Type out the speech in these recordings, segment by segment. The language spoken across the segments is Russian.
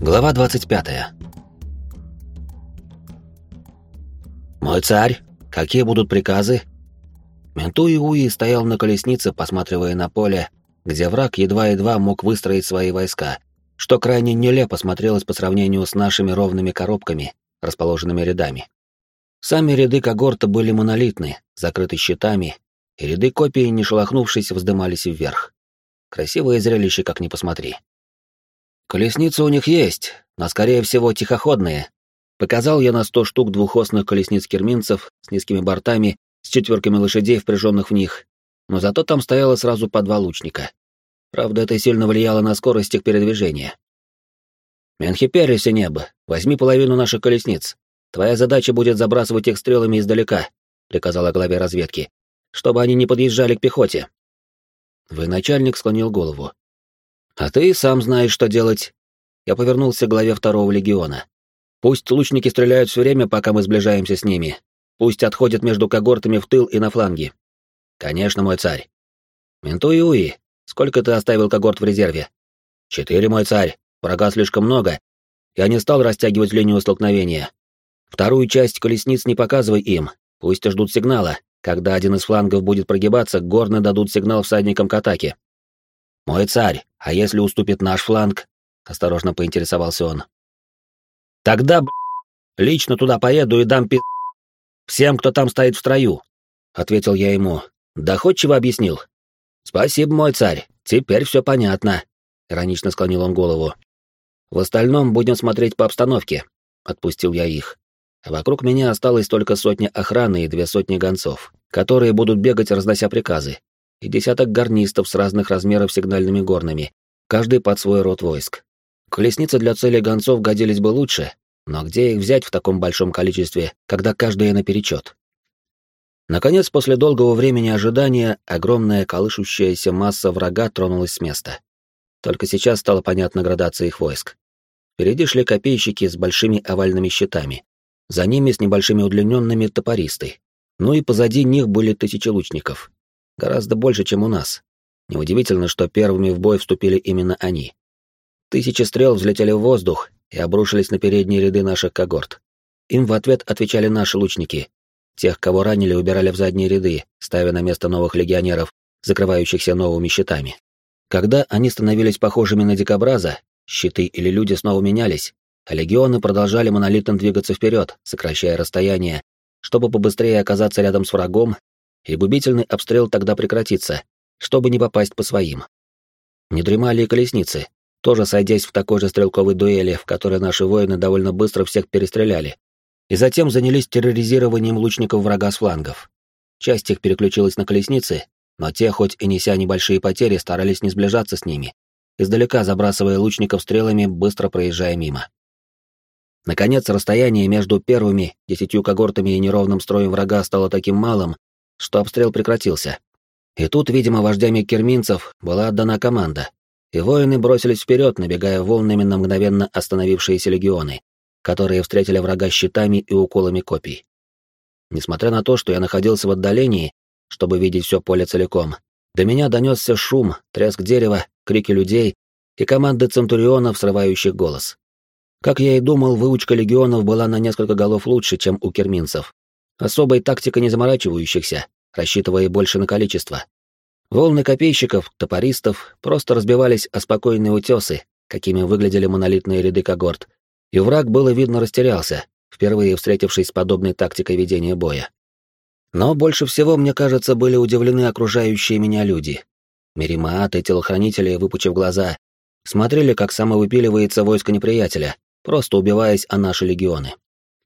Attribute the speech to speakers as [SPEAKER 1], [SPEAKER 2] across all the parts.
[SPEAKER 1] Глава 25. «Мой царь, какие будут приказы?» Менту Уи стоял на колеснице, посматривая на поле, где враг едва-едва мог выстроить свои войска, что крайне нелепо смотрелось по сравнению с нашими ровными коробками, расположенными рядами. Сами ряды когорта были монолитны, закрыты щитами, и ряды копий, не шелохнувшись, вздымались вверх. Красивое зрелище, как ни посмотри. Колесницы у них есть, но, скорее всего, тихоходные. Показал я на сто штук двухосных колесниц-керминцев с низкими бортами, с четверками лошадей, впряженных в них. Но зато там стояло сразу по два лучника. Правда, это сильно влияло на скорость их передвижения. «Менхиперисе небо, возьми половину наших колесниц. Твоя задача будет забрасывать их стрелами издалека», — приказала главе разведки, «чтобы они не подъезжали к пехоте». Военачальник склонил голову. «А ты сам знаешь, что делать». Я повернулся к главе второго легиона. «Пусть лучники стреляют все время, пока мы сближаемся с ними. Пусть отходят между когортами в тыл и на фланги». «Конечно, мой царь». «Ментуи Уи, сколько ты оставил когорт в резерве?» «Четыре, мой царь. Врага слишком много. Я не стал растягивать линию столкновения. Вторую часть колесниц не показывай им. Пусть ждут сигнала. Когда один из флангов будет прогибаться, горны дадут сигнал всадникам к атаке. «Мой царь, а если уступит наш фланг?» — осторожно поинтересовался он. «Тогда, б***, лично туда поеду и дам пи*** всем, кто там стоит в строю», — ответил я ему. Доходчиво объяснил. «Спасибо, мой царь, теперь все понятно», — иронично склонил он голову. «В остальном будем смотреть по обстановке», — отпустил я их. Вокруг меня осталось только сотня охраны и две сотни гонцов, которые будут бегать, разнося приказы и десяток гарнистов с разных размеров сигнальными горнами, каждый под свой род войск. Колесницы для цели гонцов годились бы лучше, но где их взять в таком большом количестве, когда каждая наперечет? Наконец, после долгого времени ожидания, огромная колышущаяся масса врага тронулась с места. Только сейчас стала понятна градация их войск. Впереди шли копейщики с большими овальными щитами. За ними с небольшими удлиненными топористы. Ну и позади них были тысячи лучников. Гораздо больше, чем у нас. Неудивительно, что первыми в бой вступили именно они. Тысячи стрел взлетели в воздух и обрушились на передние ряды наших когорт. Им в ответ отвечали наши лучники. Тех, кого ранили, убирали в задние ряды, ставя на место новых легионеров, закрывающихся новыми щитами. Когда они становились похожими на дикобраза, щиты или люди снова менялись, а легионы продолжали монолитно двигаться вперед, сокращая расстояние, чтобы побыстрее оказаться рядом с врагом и губительный обстрел тогда прекратится, чтобы не попасть по своим. Не дремали и колесницы, тоже сойдясь в такой же стрелковой дуэли, в которой наши воины довольно быстро всех перестреляли, и затем занялись терроризированием лучников врага с флангов. Часть их переключилась на колесницы, но те, хоть и неся небольшие потери, старались не сближаться с ними, издалека забрасывая лучников стрелами, быстро проезжая мимо. Наконец, расстояние между первыми десятью когортами и неровным строем врага стало таким малым, что обстрел прекратился. И тут, видимо, вождями керминцев была отдана команда, и воины бросились вперед, набегая волнами на мгновенно остановившиеся легионы, которые встретили врага щитами и уколами копий. Несмотря на то, что я находился в отдалении, чтобы видеть все поле целиком, до меня донесся шум, треск дерева, крики людей и команды центурионов, срывающих голос. Как я и думал, выучка легионов была на несколько голов лучше, чем у керминцев, Особой тактика не заморачивающихся, рассчитывая больше на количество. Волны копейщиков, топористов просто разбивались о спокойные утесы, какими выглядели монолитные ряды когорт, и враг было видно растерялся, впервые встретившись с подобной тактикой ведения боя. Но больше всего, мне кажется, были удивлены окружающие меня люди. Меримааты, телохранители, выпучив глаза, смотрели, как самовыпиливается войско неприятеля, просто убиваясь о наши легионы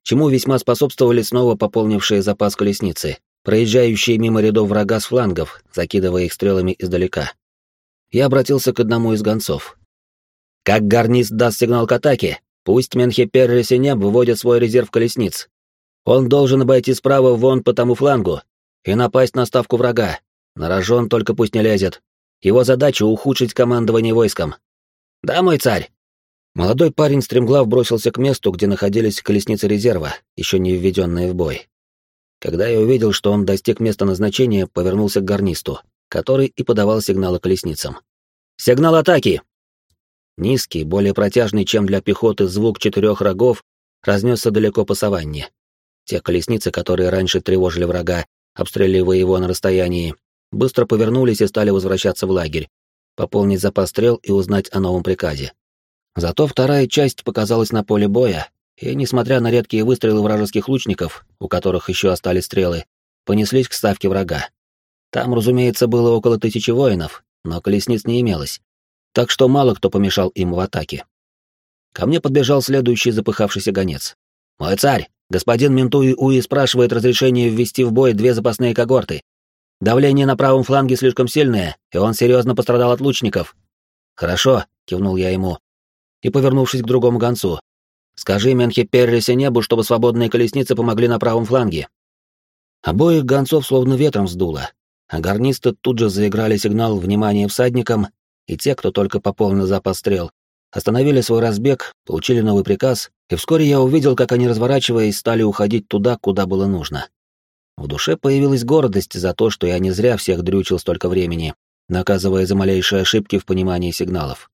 [SPEAKER 1] чему весьма способствовали снова пополнившие запас колесницы, проезжающие мимо рядов врага с флангов, закидывая их стрелами издалека. Я обратился к одному из гонцов. «Как гарнист даст сигнал к атаке, пусть Менхепер и Синеб выводят свой резерв колесниц. Он должен обойти справа вон по тому флангу и напасть на ставку врага. На рожон только пусть не лезет. Его задача — ухудшить командование войском. Да, мой царь?» Молодой парень стремглав бросился к месту, где находились колесницы резерва, еще не введенные в бой. Когда я увидел, что он достиг места назначения, повернулся к гарнисту, который и подавал сигналы колесницам. «Сигнал атаки!» Низкий, более протяжный, чем для пехоты, звук четырех рогов разнесся далеко по саванне. Те колесницы, которые раньше тревожили врага, обстреливая его на расстоянии, быстро повернулись и стали возвращаться в лагерь, пополнить запас стрел и узнать о новом приказе. Зато вторая часть показалась на поле боя, и, несмотря на редкие выстрелы вражеских лучников, у которых еще остались стрелы, понеслись к ставке врага. Там, разумеется, было около тысячи воинов, но колесниц не имелось, так что мало кто помешал им в атаке. Ко мне подбежал следующий запыхавшийся гонец. «Мой царь, господин Ментуи Уи спрашивает разрешение ввести в бой две запасные когорты. Давление на правом фланге слишком сильное, и он серьезно пострадал от лучников». «Хорошо», — кивнул я ему. И, повернувшись к другому гонцу, «Скажи Менхе Перрисе небу, чтобы свободные колесницы помогли на правом фланге». Обоих гонцов словно ветром сдуло, а гарнисты тут же заиграли сигнал внимания всадникам, и те, кто только пополнил запас стрел, остановили свой разбег, получили новый приказ, и вскоре я увидел, как они, разворачиваясь, стали уходить туда, куда было нужно. В душе появилась гордость за то, что я не зря всех дрючил столько времени, наказывая за малейшие ошибки в понимании сигналов.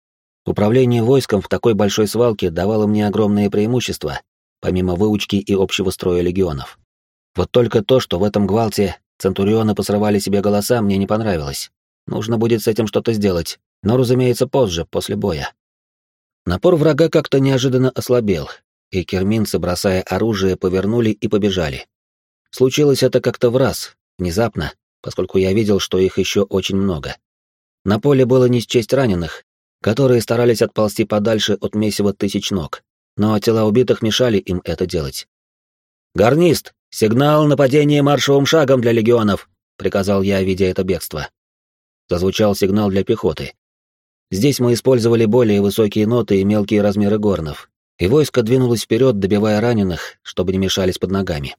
[SPEAKER 1] Управление войском в такой большой свалке давало мне огромные преимущества, помимо выучки и общего строя легионов. Вот только то, что в этом гвалте центурионы посрывали себе голоса, мне не понравилось. Нужно будет с этим что-то сделать, но, разумеется, позже, после боя. Напор врага как-то неожиданно ослабел, и керминцы, бросая оружие, повернули и побежали. Случилось это как-то в раз, внезапно, поскольку я видел, что их еще очень много. На поле было не счесть раненых, которые старались отползти подальше от месива тысяч ног, но тела убитых мешали им это делать. «Гарнист, сигнал нападения маршевым шагом для легионов!» — приказал я, видя это бегство. Зазвучал сигнал для пехоты. Здесь мы использовали более высокие ноты и мелкие размеры горнов, и войско двинулось вперед, добивая раненых, чтобы не мешались под ногами.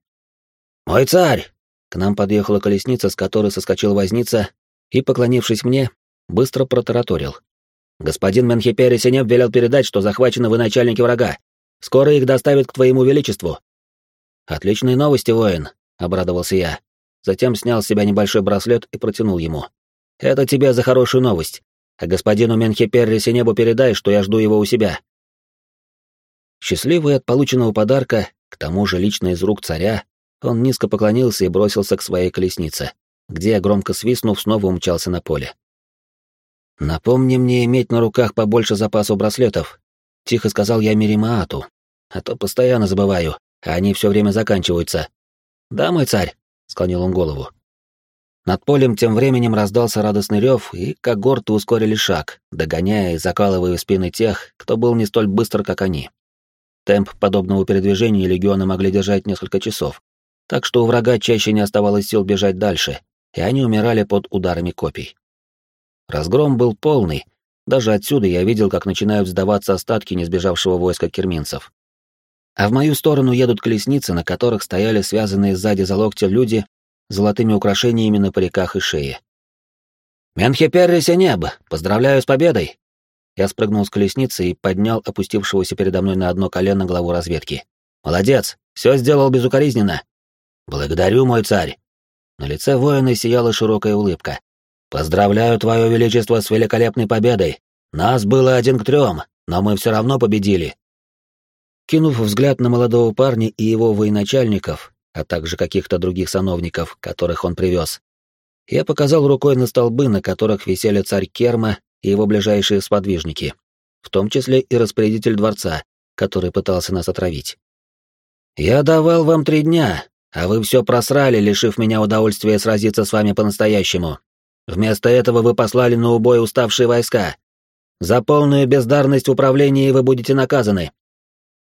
[SPEAKER 1] «Мой царь!» К нам подъехала колесница, с которой соскочил возница, и, поклонившись мне, быстро протараторил. Господин Менхипери Синев велел передать, что захвачены вы начальники врага. Скоро их доставят к твоему величеству». «Отличные новости, воин», — обрадовался я. Затем снял с себя небольшой браслет и протянул ему. «Это тебе за хорошую новость. А господину Менхиперри Синебу передай, что я жду его у себя». Счастливый от полученного подарка, к тому же лично из рук царя, он низко поклонился и бросился к своей колеснице, где, громко свистнув, снова умчался на поле. «Напомни мне иметь на руках побольше запасов браслетов», — тихо сказал я Миримаату, «а то постоянно забываю, а они все время заканчиваются». «Да, мой царь», — склонил он голову. Над полем тем временем раздался радостный рев, и когорты ускорили шаг, догоняя и закалывая спины тех, кто был не столь быстр, как они. Темп подобного передвижения легионы могли держать несколько часов, так что у врага чаще не оставалось сил бежать дальше, и они умирали под ударами копий. Разгром был полный. Даже отсюда я видел, как начинают сдаваться остатки несбежавшего войска керминцев. А в мою сторону едут колесницы, на которых стояли связанные сзади за локти люди с золотыми украшениями на париках и шее. «Менхеперрисе небо! Поздравляю с победой!» Я спрыгнул с колесницы и поднял опустившегося передо мной на одно колено главу разведки. «Молодец! Все сделал безукоризненно!» «Благодарю, мой царь!» На лице воина сияла широкая улыбка. «Поздравляю, Твое Величество, с великолепной победой! Нас было один к трем, но мы все равно победили!» Кинув взгляд на молодого парня и его военачальников, а также каких-то других сановников, которых он привез, я показал рукой на столбы, на которых висели царь Керма и его ближайшие сподвижники, в том числе и распорядитель дворца, который пытался нас отравить. «Я давал вам три дня, а вы все просрали, лишив меня удовольствия сразиться с вами по-настоящему. Вместо этого вы послали на убой уставшие войска. За полную бездарность в управлении вы будете наказаны.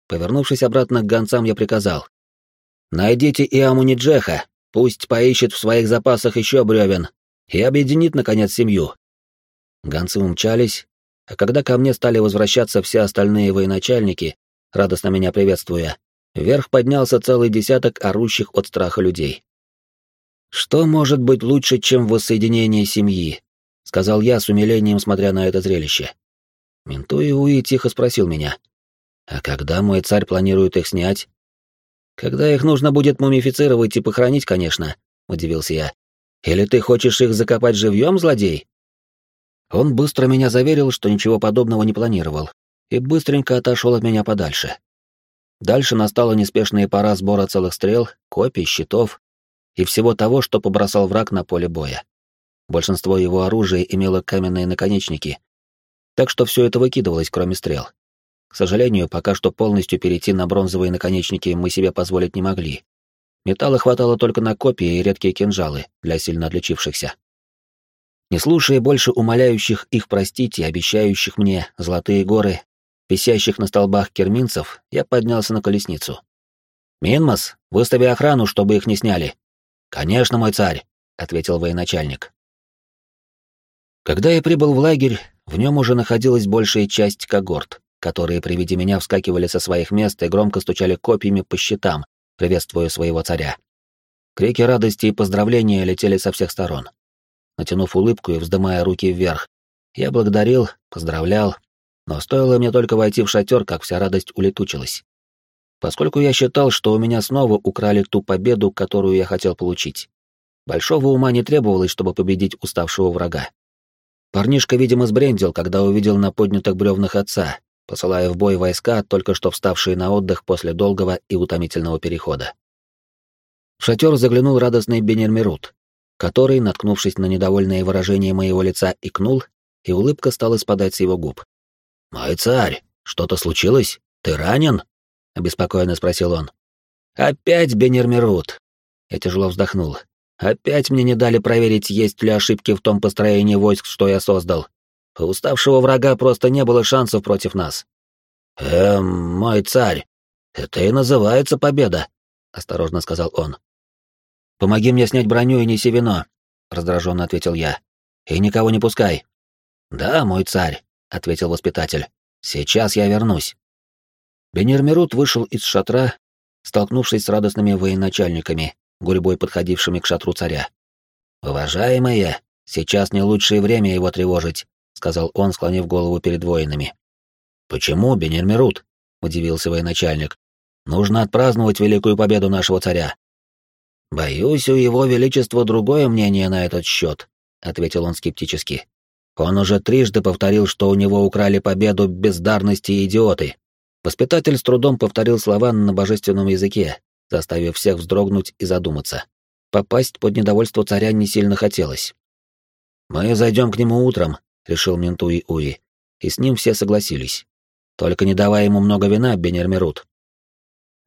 [SPEAKER 1] Повернувшись обратно к гонцам, я приказал. Найдите и Амуниджеха, пусть поищет в своих запасах еще бревен и объединит, наконец, семью. Гонцы умчались, а когда ко мне стали возвращаться все остальные военачальники, радостно меня приветствуя, вверх поднялся целый десяток орущих от страха людей. «Что может быть лучше, чем воссоединение семьи?» — сказал я с умилением, смотря на это зрелище. Ментуи Уи тихо спросил меня. «А когда мой царь планирует их снять?» «Когда их нужно будет мумифицировать и похоронить, конечно», — удивился я. «Или ты хочешь их закопать живьем, злодей?» Он быстро меня заверил, что ничего подобного не планировал, и быстренько отошел от меня подальше. Дальше настала неспешная пора сбора целых стрел, копий, щитов и всего того, что побросал враг на поле боя. Большинство его оружия имело каменные наконечники, так что все это выкидывалось, кроме стрел. К сожалению, пока что полностью перейти на бронзовые наконечники мы себе позволить не могли. Металла хватало только на копии и редкие кинжалы для сильно отличившихся. Не слушая больше умоляющих их простить и обещающих мне золотые горы, висящих на столбах керминцев, я поднялся на колесницу. «Минмас, выстави охрану, чтобы их не сняли». «Конечно, мой царь», — ответил военачальник. Когда я прибыл в лагерь, в нем уже находилась большая часть когорт, которые при виде меня вскакивали со своих мест и громко стучали копьями по щитам, приветствуя своего царя. Крики радости и поздравления летели со всех сторон натянув улыбку и вздымая руки вверх. Я благодарил, поздравлял, но стоило мне только войти в шатер, как вся радость улетучилась. Поскольку я считал, что у меня снова украли ту победу, которую я хотел получить. Большого ума не требовалось, чтобы победить уставшего врага. Парнишка, видимо, сбрендил, когда увидел на поднятых бревнах отца, посылая в бой войска, только что вставшие на отдых после долгого и утомительного перехода. В шатер заглянул радостный Бенермерут который, наткнувшись на недовольное выражение моего лица, икнул, и улыбка стала спадать с его губ. «Мой царь, что-то случилось? Ты ранен?» — обеспокоенно спросил он. «Опять Бенермерут!» Я тяжело вздохнул. «Опять мне не дали проверить, есть ли ошибки в том построении войск, что я создал. У уставшего врага просто не было шансов против нас». «Эм, мой царь, это и называется победа», — осторожно сказал он. «Помоги мне снять броню и неси вино», — раздраженно ответил я. «И никого не пускай». «Да, мой царь», — ответил воспитатель. «Сейчас я вернусь». Бенермерут вышел из шатра, столкнувшись с радостными военачальниками, гурьбой подходившими к шатру царя. «Уважаемые, сейчас не лучшее время его тревожить», — сказал он, склонив голову перед воинами. «Почему, Бенермерут?» — удивился военачальник. «Нужно отпраздновать великую победу нашего царя. «Боюсь, у его величества другое мнение на этот счет», — ответил он скептически. «Он уже трижды повторил, что у него украли победу бездарности и идиоты». Воспитатель с трудом повторил слова на божественном языке, заставив всех вздрогнуть и задуматься. Попасть под недовольство царя не сильно хотелось. «Мы зайдем к нему утром», — решил Ментуи Уи, и с ним все согласились. «Только не давай ему много вина, Бенермерут.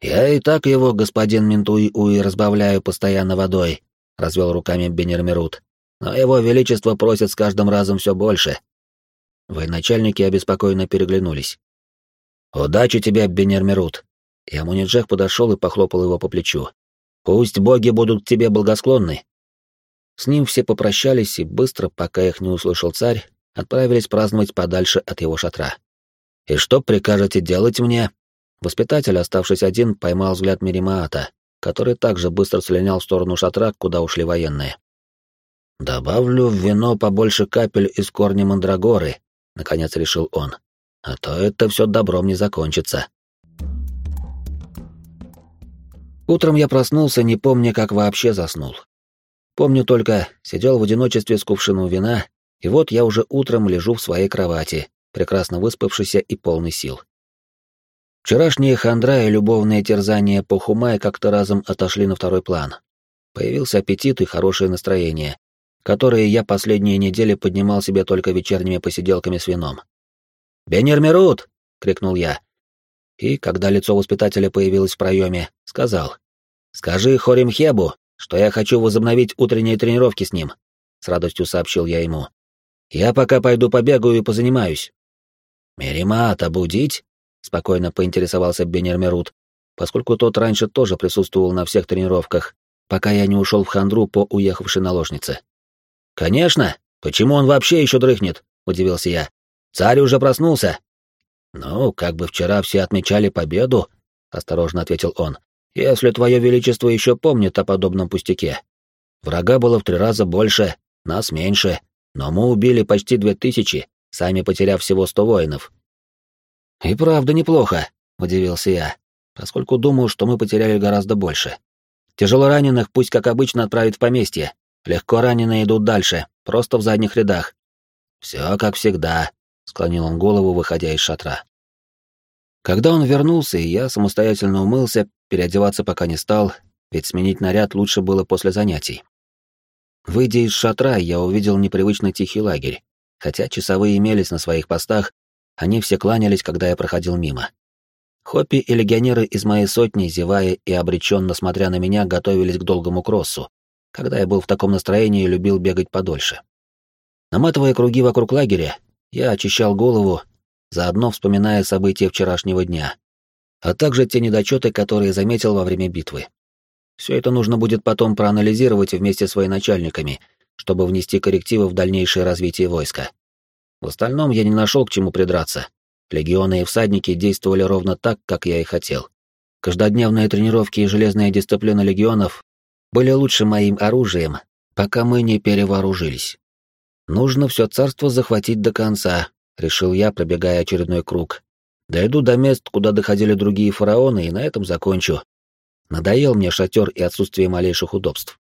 [SPEAKER 1] «Я и так его, господин Ментуи-Уи, разбавляю постоянно водой», — развел руками Бенермерут. «Но его величество просит с каждым разом все больше». Военачальники обеспокоенно переглянулись. «Удачи тебе, Бенермерут!» И Амуниджех подошел и похлопал его по плечу. «Пусть боги будут тебе благосклонны!» С ним все попрощались и быстро, пока их не услышал царь, отправились праздновать подальше от его шатра. «И что прикажете делать мне?» Воспитатель, оставшись один, поймал взгляд Миримаата, который также быстро слинял в сторону шатра, куда ушли военные. «Добавлю в вино побольше капель из корня мандрагоры», — наконец решил он. «А то это все добром не закончится». Утром я проснулся, не помня, как вообще заснул. Помню только, сидел в одиночестве с кувшином вина, и вот я уже утром лежу в своей кровати, прекрасно выспавшийся и полный сил. Вчерашние хандра и любовные терзания по Хумай как-то разом отошли на второй план. Появился аппетит и хорошее настроение, которые я последние недели поднимал себе только вечерними посиделками с вином. «Бенермерут!» — крикнул я. И, когда лицо воспитателя появилось в проеме, сказал. «Скажи Хоримхебу, что я хочу возобновить утренние тренировки с ним», — с радостью сообщил я ему. «Я пока пойду побегаю и позанимаюсь». «Меримата будить?» спокойно поинтересовался Бенермерут, поскольку тот раньше тоже присутствовал на всех тренировках, пока я не ушел в хандру по уехавшей наложнице. «Конечно! Почему он вообще еще дрыхнет?» — удивился я. «Царь уже проснулся!» «Ну, как бы вчера все отмечали победу», — осторожно ответил он, «если твое величество еще помнит о подобном пустяке. Врага было в три раза больше, нас меньше, но мы убили почти две тысячи, сами потеряв всего сто воинов. «И правда неплохо», — удивился я, поскольку думал, что мы потеряли гораздо больше. Тяжело раненых пусть, как обычно, отправят в поместье. Легко раненые идут дальше, просто в задних рядах. Все как всегда, склонил он голову, выходя из шатра. Когда он вернулся, и я самостоятельно умылся, переодеваться пока не стал, ведь сменить наряд лучше было после занятий. Выйдя из шатра, я увидел непривычно тихий лагерь. Хотя часовые имелись на своих постах, они все кланялись, когда я проходил мимо. Хоппи и легионеры из моей сотни, зевая и обреченно смотря на меня, готовились к долгому кроссу. Когда я был в таком настроении, любил бегать подольше. Наматывая круги вокруг лагеря, я очищал голову, заодно вспоминая события вчерашнего дня, а также те недочеты, которые заметил во время битвы. Все это нужно будет потом проанализировать вместе с военачальниками, чтобы внести коррективы в дальнейшее развитие войска. В остальном я не нашел к чему придраться. Легионы и всадники действовали ровно так, как я и хотел. Каждодневные тренировки и железная дисциплина легионов были лучше моим оружием, пока мы не перевооружились. Нужно все царство захватить до конца, решил я, пробегая очередной круг. Дойду до мест, куда доходили другие фараоны, и на этом закончу. Надоел мне шатер и отсутствие малейших удобств.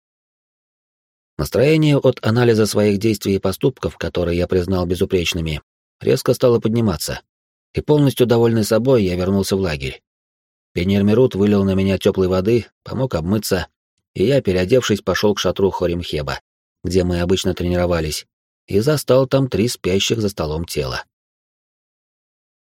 [SPEAKER 1] Настроение от анализа своих действий и поступков, которые я признал безупречными, резко стало подниматься. И полностью довольный собой, я вернулся в лагерь. Пенер Мерут вылил на меня теплой воды, помог обмыться, и я, переодевшись, пошел к шатру Хоримхеба, где мы обычно тренировались, и застал там три спящих за столом тела.